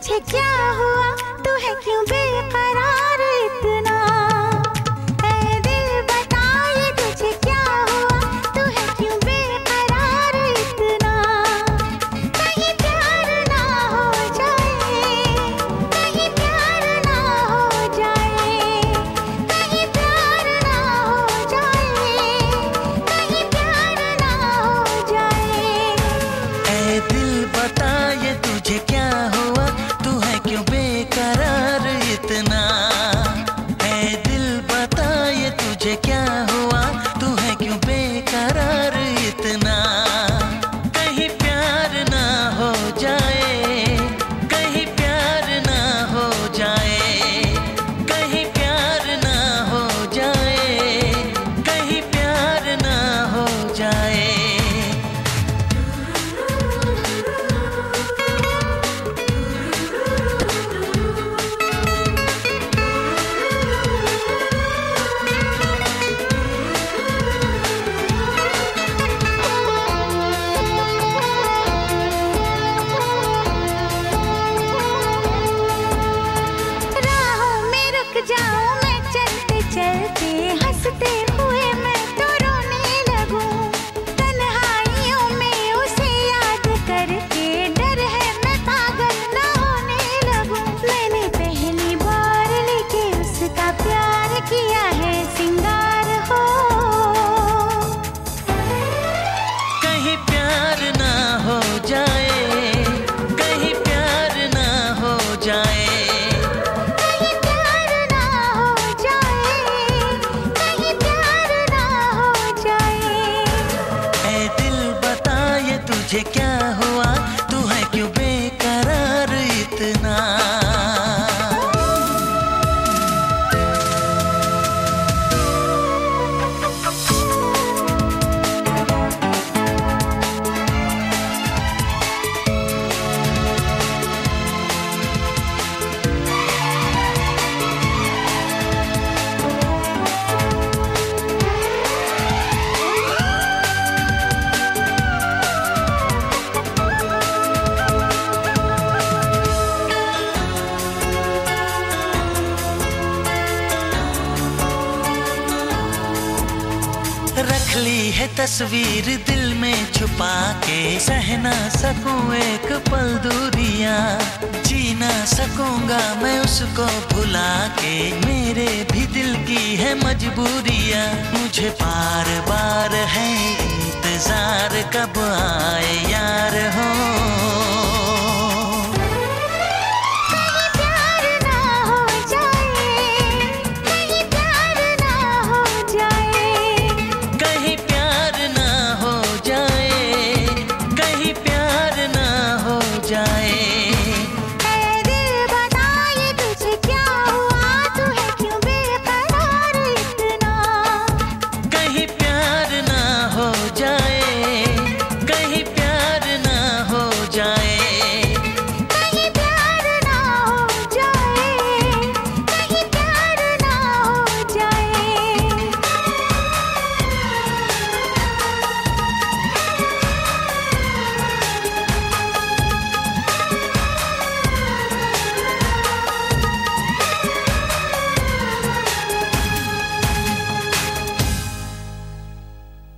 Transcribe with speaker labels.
Speaker 1: मुझे क्या
Speaker 2: हुआ? तू है क्यों बेकार? रख ली है तस्वीर दिल में छुपा के। सहना सकूँ एक पल दूरिया। जीना सकूँगा मैं उसको भुला के। मेरे भी दिल की है मजबूरिया। मुझे बार बार है इंतज़ार कब आए यार हो।